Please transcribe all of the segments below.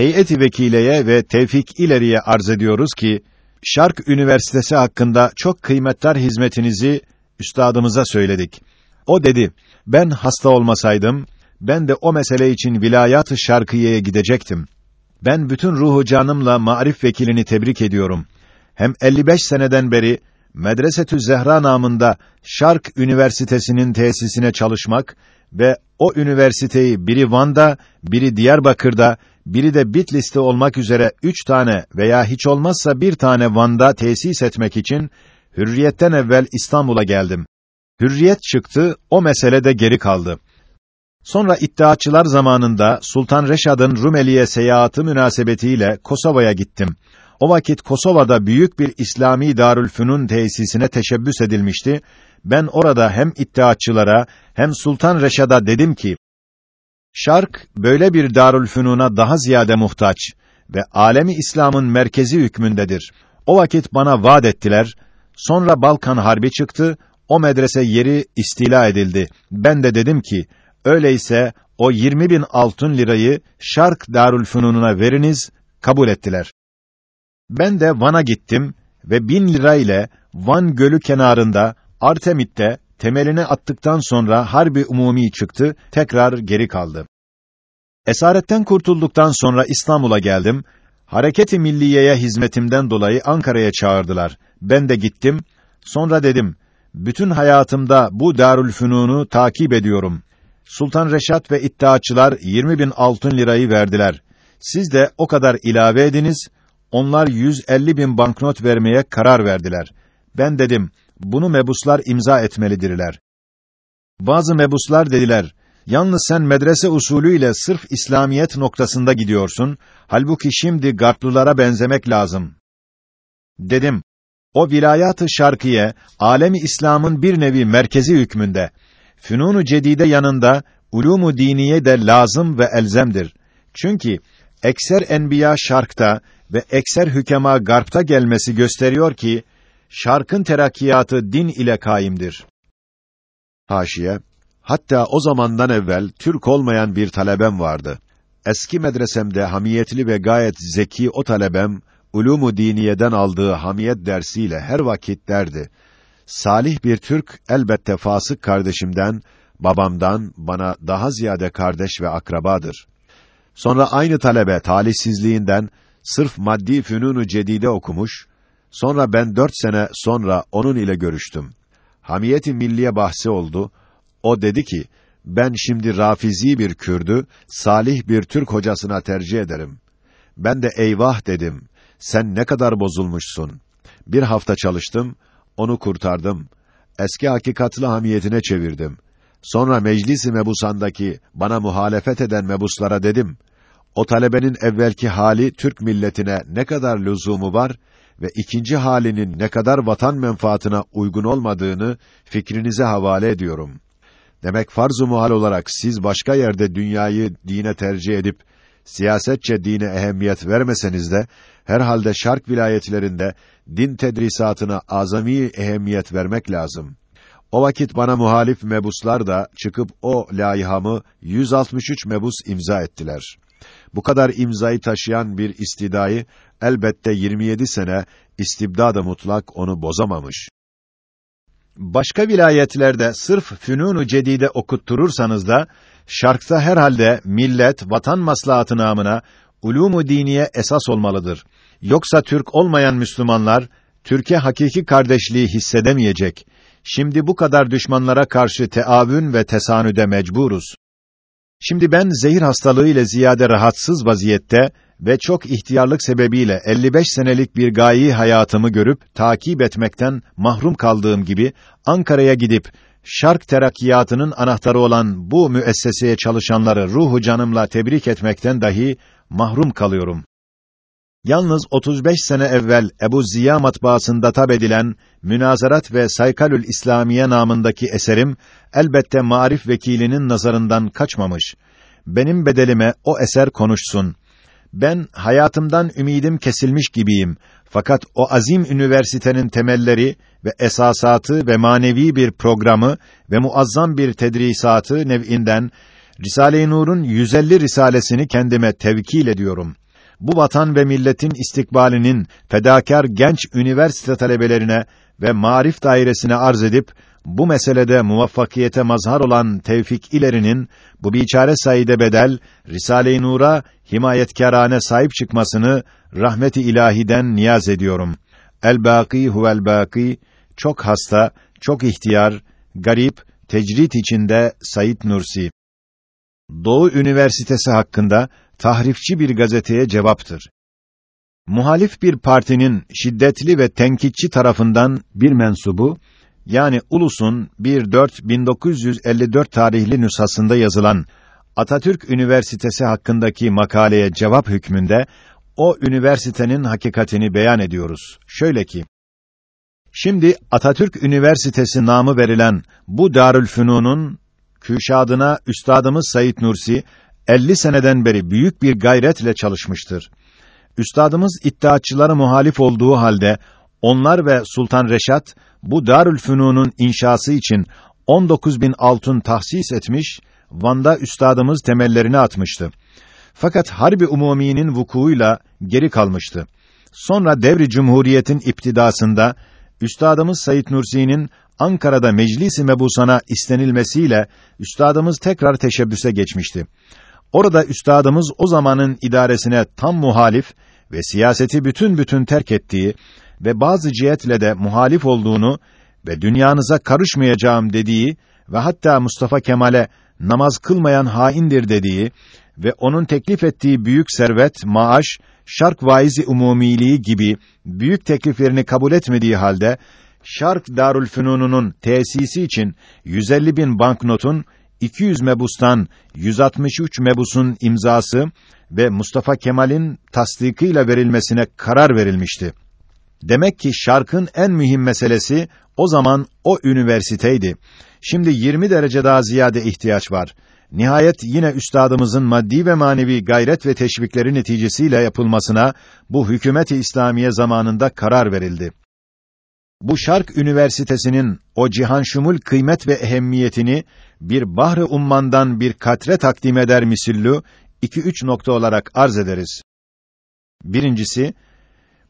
heyeti vekileye ve Tevfik ileriye arz ediyoruz ki Şark Üniversitesi hakkında çok kıymetli hizmetinizi üstadımıza söyledik. O dedi: "Ben hasta olmasaydım ben de o mesele için vilayat-ı Şarkiye'ye gidecektim. Ben bütün ruhu canımla Maarif vekilini tebrik ediyorum. Hem 55 seneden beri Medresetü Zehra namında Şark Üniversitesi'nin tesisine çalışmak ve o üniversiteyi biri Van'da, biri Diyarbakır'da, biri de Bitlis'te olmak üzere üç tane veya hiç olmazsa bir tane Van'da tesis etmek için Hürriyet'ten evvel İstanbul'a geldim. Hürriyet çıktı, o mesele de geri kaldı. Sonra iddiaçılar zamanında Sultan Reşad'ın Rumeli'ye seyahati münasebetiyle Kosova'ya gittim. O vakit Kosova'da büyük bir İslami Darülfünun tesisine teşebbüs edilmişti. Ben orada hem iddiaçılara hem Sultan Reşad'a dedim ki, Şark böyle bir Darülfünun'a daha ziyade muhtaç ve alemi İslam'ın merkezi hükmündedir. O vakit bana vaat ettiler. Sonra Balkan Harbi çıktı. O medrese yeri istila edildi. Ben de dedim ki, öyleyse o 20 bin altın lirayı Şark Darülfünun'a veriniz, kabul ettiler. Ben de Van'a gittim ve bin lira ile Van Gölü kenarında Artemit'te temelini attıktan sonra harbi umumi çıktı, tekrar geri kaldı. Esaretten kurtulduktan sonra İstanbul'a geldim. Hareket-i Milliye'ye hizmetimden dolayı Ankara'ya çağırdılar. Ben de gittim. Sonra dedim, bütün hayatımda bu Darülfünun'u takip ediyorum. Sultan Reşat ve iddiaçılar 20 bin altın lirayı verdiler. Siz de o kadar ilave ediniz, onlar 150 bin banknot vermeye karar verdiler. Ben dedim, bunu mebuslar imza etmelidirler. Bazı mebuslar dediler, yalnız sen medrese usulüyle sırf İslamiyet noktasında gidiyorsun, halbuki şimdi garplılara benzemek lazım. Dedim, o vilayat-ı şarkiye, alemi İslam'ın bir nevi merkezi hükmünde. Fünunu cedide yanında, ulumu diniye de lazım ve elzemdir. Çünkü, ekser enbiya şarkta ve ekser hükema garpta gelmesi gösteriyor ki, şarkın terakkiyatı din ile kaimdir. Haşiye, hatta o zamandan evvel Türk olmayan bir talebem vardı. Eski medresemde hamiyetli ve gayet zeki o talebem, ulumu diniyeden aldığı hamiyet dersiyle her vakit derdi. Salih bir Türk elbette fasık kardeşimden, babamdan bana daha ziyade kardeş ve akrabadır. Sonra aynı talebe talihsizliğinden sırf maddi fünunu cedide okumuş, sonra ben dört sene sonra onun ile görüştüm. Hamiyeti milliye bahsi oldu. O dedi ki, ben şimdi Rafizi bir Kürdü, salih bir Türk hocasına tercih ederim. Ben de eyvah dedim. Sen ne kadar bozulmuşsun. Bir hafta çalıştım, onu kurtardım. Eski hakikatlı hamiyetine çevirdim. Sonra meclis-i mebusandaki bana muhalefet eden mebuslara dedim. O talebenin evvelki hali Türk milletine ne kadar lüzumu var ve ikinci halinin ne kadar vatan menfaatına uygun olmadığını fikrinize havale ediyorum. Demek farz-ı muhal olarak siz başka yerde dünyayı dine tercih edip siyasetçe dine ehemmiyet vermeseniz de herhalde şark vilayetlerinde din tedrisatına azami ehemmiyet vermek lazım. O vakit bana muhalif mebuslar da çıkıp o layihamı 163 mebus imza ettiler. Bu kadar imzayı taşıyan bir istidayı elbette 27 sene istibdada mutlak onu bozamamış. Başka vilayetlerde sırf fünunu cedide okutturursanız da şarkta herhalde millet vatan maslahatı namına ulumu diniye esas olmalıdır. Yoksa Türk olmayan Müslümanlar Türkiye hakiki kardeşliği hissedemeyecek. Şimdi bu kadar düşmanlara karşı teavün ve tesanüde mecburuz. Şimdi ben zehir hastalığı ile ziyade rahatsız vaziyette ve çok ihtiyarlık sebebiyle 55 senelik bir gayi hayatımı görüp takip etmekten mahrum kaldığım gibi Ankara'ya gidip Şark terakkiyatının anahtarı olan bu müesseseye çalışanları ruhu canımla tebrik etmekten dahi mahrum kalıyorum. Yalnız 35 sene evvel Ebu Ziya matbaasında tab edilen Münazarat ve Saykalül İslamiye namındaki eserim elbette Maarif vekilinin nazarından kaçmamış. Benim bedelime o eser konuşsun. Ben hayatımdan ümidim kesilmiş gibiyim. Fakat o azim üniversitenin temelleri ve esasatı ve manevi bir programı ve muazzam bir tedrisatı nev'inden Risale-i Nur'un 150 risalesini kendime tevkil ediyorum. Bu vatan ve milletin istikbalinin fedakar genç üniversite talebelerine ve marif dairesine arz edip bu meselede muvaffakiyete mazhar olan Tevfik İleri'nin bu biçare sayide bedel Risale-i Nur'a himayetkârane sahip çıkmasını rahmeti ilahiden niyaz ediyorum. El-Bâkî huvel bâkî çok hasta, çok ihtiyar, garip, tecrit içinde Said Nursi. Doğu Üniversitesi hakkında tahrifçi bir gazeteye cevaptır. Muhalif bir partinin şiddetli ve tenkitçi tarafından bir mensubu yani Ulus'un 1-4-1954 tarihli nüshasında yazılan Atatürk Üniversitesi hakkındaki makaleye cevap hükmünde o üniversitenin hakikatini beyan ediyoruz. Şöyle ki Şimdi Atatürk Üniversitesi namı verilen bu Darülfünun'un küşadına üstadımız Said Nursi 50 seneden beri büyük bir gayretle çalışmıştır. Üstadımız iddiaçılara muhalif olduğu halde onlar ve Sultan Reşat bu Darülfünun'un inşası için 19 bin altın tahsis etmiş, Van'da üstadımız temellerini atmıştı. Fakat Harbi Umumi'nin vukuuyla geri kalmıştı. Sonra devri Cumhuriyet'in iptidasında üstadımız Said Nursi'nin Ankara'da meclis-i mebusana istenilmesiyle üstadımız tekrar teşebbüse geçmişti. Orada üstadımız o zamanın idaresine tam muhalif ve siyaseti bütün bütün terk ettiği ve bazı cihetle de muhalif olduğunu ve dünyanıza karışmayacağım dediği ve hatta Mustafa Kemal'e namaz kılmayan haindir dediği ve onun teklif ettiği büyük servet, maaş, şark vaizi umumiliği gibi büyük tekliflerini kabul etmediği halde Şark Darülfünun'un tesisi için 150 bin banknotun 200 mebustan 163 mebusun imzası ve Mustafa Kemal'in tasdikıyla verilmesine karar verilmişti. Demek ki şarkın en mühim meselesi o zaman o üniversiteydi. Şimdi 20 derece daha ziyade ihtiyaç var. Nihayet yine üstadımızın maddi ve manevi gayret ve teşvikleri neticesiyle yapılmasına bu hükümeti İslamiye zamanında karar verildi. Bu Şark Üniversitesi'nin o cihan şumul kıymet ve ehemmiyetini bir bahri ummandan bir katre takdim eder misillü iki üç nokta olarak arz ederiz. Birincisi,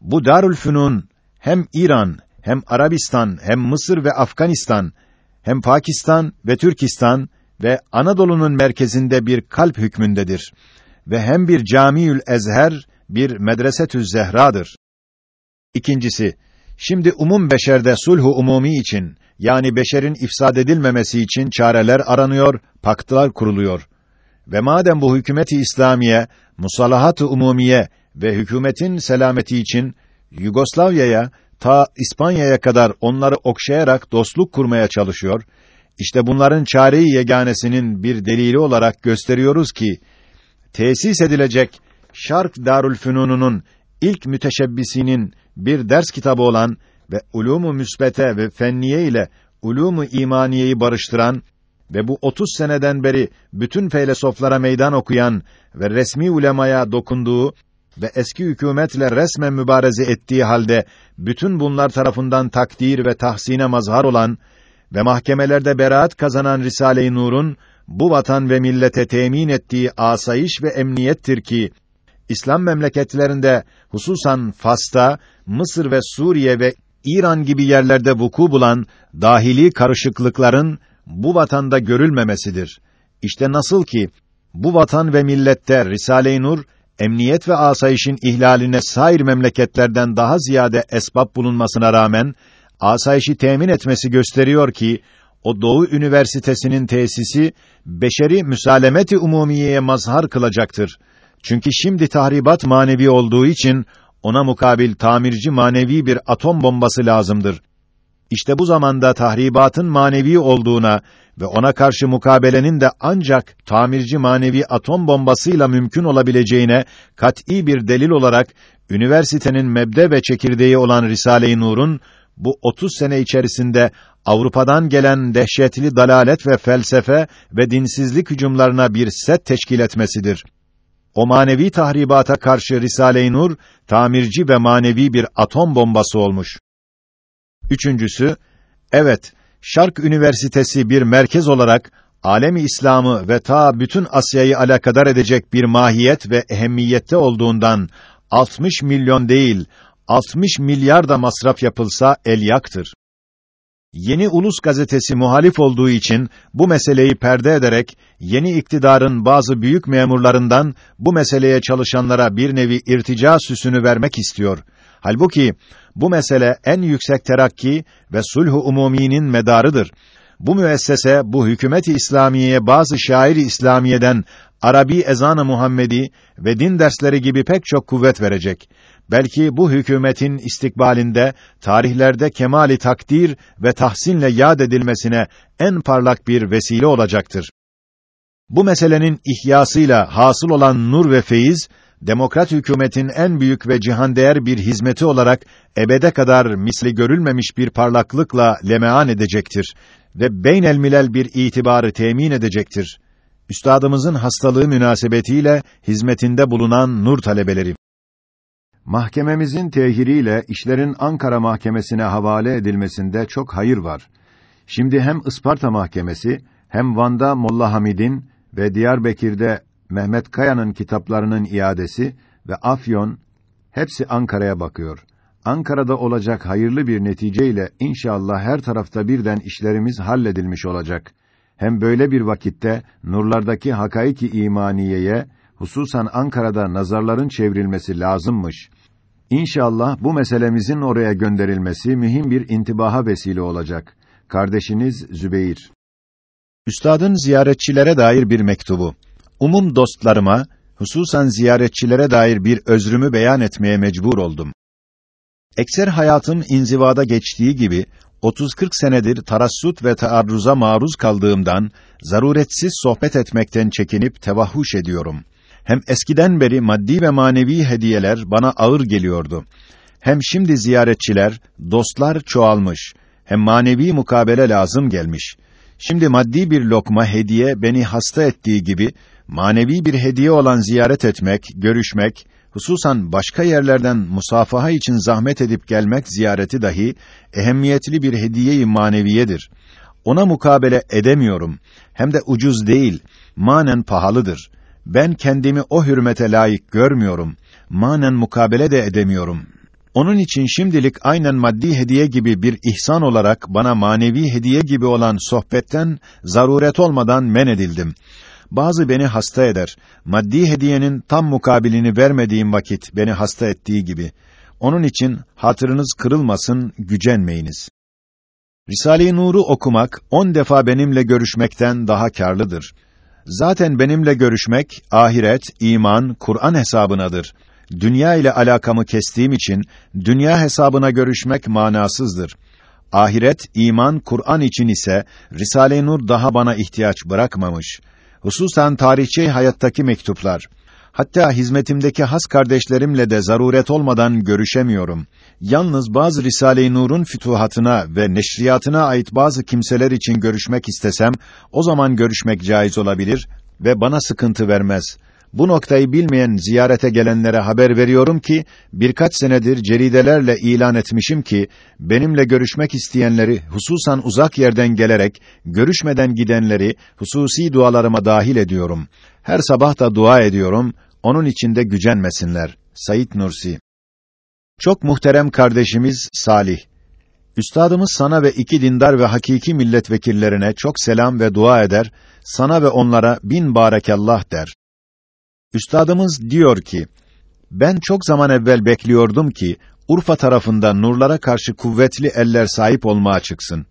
bu Darülfünun hem İran, hem Arabistan, hem Mısır ve Afganistan, hem Pakistan ve Türkistan ve Anadolu'nun merkezinde bir kalp hükmündedir ve hem bir Camiül Ezher, bir Medresetü Zehra'dır. İkincisi, şimdi umum beşerde sulhu umumi için yani beşerin ifsad edilmemesi için çareler aranıyor, paktlar kuruluyor. Ve madem bu hükümeti İslamiye, musalahat-ı umumiye ve hükümetin selameti için Yugoslavya'ya ta İspanya'ya kadar onları okşayarak dostluk kurmaya çalışıyor. İşte bunların çare-i yeganesinin bir delili olarak gösteriyoruz ki tesis edilecek Şark Darülfünun'un ilk müteşebbisinin bir ders kitabı olan ve ulûmu müsbete ve fenniye ile ulûmu imaniyeyi barıştıran ve bu 30 seneden beri bütün felsefelere meydan okuyan ve resmi ulemaya dokunduğu ve eski hükümetle resmen mübareze ettiği halde bütün bunlar tarafından takdir ve tahsine mazhar olan ve mahkemelerde beraat kazanan Risale-i Nur'un bu vatan ve millete temin ettiği asayiş ve emniyettir ki İslam memleketlerinde hususan Fas'ta, Mısır ve Suriye ve İran gibi yerlerde vuku bulan dahili karışıklıkların bu vatanda görülmemesidir. İşte nasıl ki bu vatan ve millette Risale-i Nur emniyet ve asayişin ihlaline sair memleketlerden daha ziyade esbab bulunmasına rağmen asayişi temin etmesi gösteriyor ki o Doğu Üniversitesi'nin tesisi beşeri müsalemeti umumiyeye mazhar kılacaktır. Çünkü şimdi tahribat manevi olduğu için ona mukabil tamirci manevi bir atom bombası lazımdır. İşte bu zamanda tahribatın manevi olduğuna ve ona karşı mukabelenin de ancak tamirci manevi atom bombasıyla mümkün olabileceğine kat'î bir delil olarak üniversitenin mebde ve çekirdeği olan Risale-i Nur'un bu 30 sene içerisinde Avrupa'dan gelen dehşetli dalalet ve felsefe ve dinsizlik hücumlarına bir set teşkil etmesidir. O manevi tahribata karşı Risale-i Nur tamirci ve manevi bir atom bombası olmuş. Üçüncüsü, evet, Şark Üniversitesi bir merkez olarak alemi İslam'ı ve ta bütün Asya'yı alakadar edecek bir mahiyet ve ehemmiyette olduğundan 60 milyon değil, 60 milyar da masraf yapılsa el yaktır. Yeni Ulus gazetesi muhalif olduğu için bu meseleyi perde ederek yeni iktidarın bazı büyük memurlarından bu meseleye çalışanlara bir nevi irtica süsünü vermek istiyor. Halbuki bu mesele en yüksek terakki ve sulh-u umuminin medarıdır. Bu müessese bu hükümeti İslamiye bazı şairi İslamiye'den Arabi ezanı Muhammedi ve din dersleri gibi pek çok kuvvet verecek. Belki bu hükümetin istikbalinde tarihlerde kemali takdir ve tahsinle yad edilmesine en parlak bir vesile olacaktır. Bu meselenin ihyasıyla hasıl olan nur ve feyiz demokrat hükümetin en büyük ve cihan değer bir hizmeti olarak ebede kadar misli görülmemiş bir parlaklıkla lemean edecektir ve beynel milel bir itibarı temin edecektir. Üstadımızın hastalığı münasebetiyle hizmetinde bulunan nur talebeleri. Mahkememizin tehiriyle işlerin Ankara Mahkemesi'ne havale edilmesinde çok hayır var. Şimdi hem Isparta Mahkemesi hem Van'da Molla Hamid'in ve Diyarbakır'da Mehmet Kaya'nın kitaplarının iadesi ve Afyon hepsi Ankara'ya bakıyor. Ankara'da olacak hayırlı bir neticeyle inşallah her tarafta birden işlerimiz halledilmiş olacak. Hem böyle bir vakitte nurlardaki hakaiki imaniyeye hususan Ankara'da nazarların çevrilmesi lazımmış. İnşallah bu meselemizin oraya gönderilmesi mühim bir intibaha vesile olacak. Kardeşiniz Zübeyir. Üstadın ziyaretçilere dair bir mektubu. Umum dostlarıma, hususan ziyaretçilere dair bir özrümü beyan etmeye mecbur oldum. Ekser hayatım inzivada geçtiği gibi 30-40 senedir tarassut ve taarruza maruz kaldığımdan zaruretsiz sohbet etmekten çekinip tevahhuş ediyorum. Hem eskiden beri maddi ve manevi hediyeler bana ağır geliyordu. Hem şimdi ziyaretçiler, dostlar çoğalmış. Hem manevi mukabele lazım gelmiş. Şimdi maddi bir lokma hediye beni hasta ettiği gibi manevi bir hediye olan ziyaret etmek, görüşmek, hususan başka yerlerden musafaha için zahmet edip gelmek ziyareti dahi ehemmiyetli bir hediye-i maneviyedir. Ona mukabele edemiyorum. Hem de ucuz değil, manen pahalıdır. Ben kendimi o hürmete layık görmüyorum. Manen mukabele de edemiyorum. Onun için şimdilik aynen maddi hediye gibi bir ihsan olarak bana manevi hediye gibi olan sohbetten zaruret olmadan men edildim. Bazı beni hasta eder. Maddi hediyenin tam mukabilini vermediğim vakit beni hasta ettiği gibi. Onun için hatırınız kırılmasın, gücenmeyiniz. Risale-i Nur'u okumak on defa benimle görüşmekten daha karlıdır. Zaten benimle görüşmek ahiret, iman, Kur'an hesabınadır. Dünya ile alakamı kestiğim için dünya hesabına görüşmek manasızdır. Ahiret, iman, Kur'an için ise Risale-i Nur daha bana ihtiyaç bırakmamış. Hususan tarihçi hayattaki mektuplar. Hatta hizmetimdeki has kardeşlerimle de zaruret olmadan görüşemiyorum. Yalnız bazı Risale-i Nur'un fütuhatına ve neşriyatına ait bazı kimseler için görüşmek istesem, o zaman görüşmek caiz olabilir ve bana sıkıntı vermez. Bu noktayı bilmeyen ziyarete gelenlere haber veriyorum ki, birkaç senedir ceridelerle ilan etmişim ki, benimle görüşmek isteyenleri, hususan uzak yerden gelerek, görüşmeden gidenleri, hususi dualarıma dahil ediyorum. Her sabah da dua ediyorum, onun içinde gücenmesinler. Sayit Nursi Çok muhterem kardeşimiz Salih, Üstadımız sana ve iki dindar ve hakiki milletvekillerine çok selam ve dua eder, sana ve onlara bin barekallah der. Üstadımız diyor ki, ben çok zaman evvel bekliyordum ki, Urfa tarafında nurlara karşı kuvvetli eller sahip olmaya çıksın.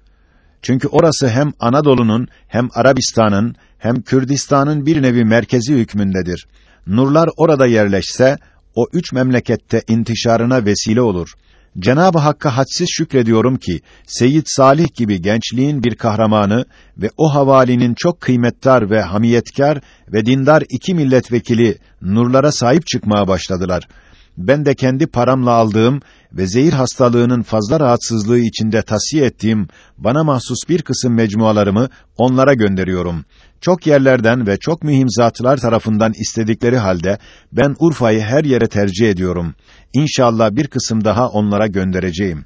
Çünkü orası hem Anadolu'nun, hem Arabistan'ın, hem Kürdistan'ın bir nevi merkezi hükmündedir. Nurlar orada yerleşse, o üç memlekette intişarına vesile olur. Cenab-ı Hakk'a hadsiz şükrediyorum ki Seyyid Salih gibi gençliğin bir kahramanı ve o havalinin çok kıymetdar ve hamiyetkar ve dindar iki milletvekili nurlara sahip çıkmaya başladılar. Ben de kendi paramla aldığım ve zehir hastalığının fazla rahatsızlığı içinde tasiye ettiğim bana mahsus bir kısım mecmualarımı onlara gönderiyorum. Çok yerlerden ve çok mühim zatlar tarafından istedikleri halde ben Urfa'yı her yere tercih ediyorum. İnşallah bir kısım daha onlara göndereceğim.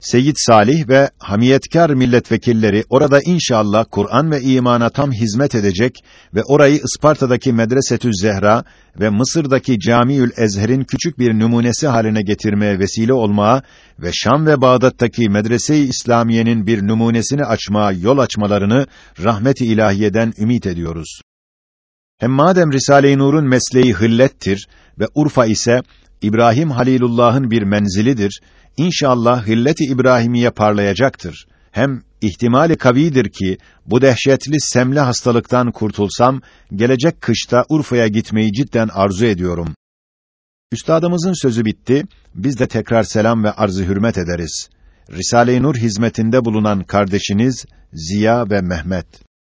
Seyyid Salih ve hamiyetkar milletvekilleri orada inşallah Kur'an ve imana tam hizmet edecek ve orayı Isparta'daki Medresetü Zehra ve Mısır'daki Camiül Ezher'in küçük bir numunesi haline getirmeye vesile olmaya ve Şam ve Bağdat'taki Medrese-i İslamiye'nin bir numunesini açmaya yol açmalarını rahmet-i ilahiyeden ümit ediyoruz. Hem madem Risale-i Nur'un mesleği hıllettir ve Urfa ise İbrahim Halilullah'ın bir menzilidir, İnşallah hillet-i İbrahimiye parlayacaktır. Hem ihtimali kavidir ki bu dehşetli semle hastalıktan kurtulsam gelecek kışta Urfa'ya gitmeyi cidden arzu ediyorum. Üstadımızın sözü bitti. Biz de tekrar selam ve arz hürmet ederiz. Risale-i Nur hizmetinde bulunan kardeşiniz Ziya ve Mehmet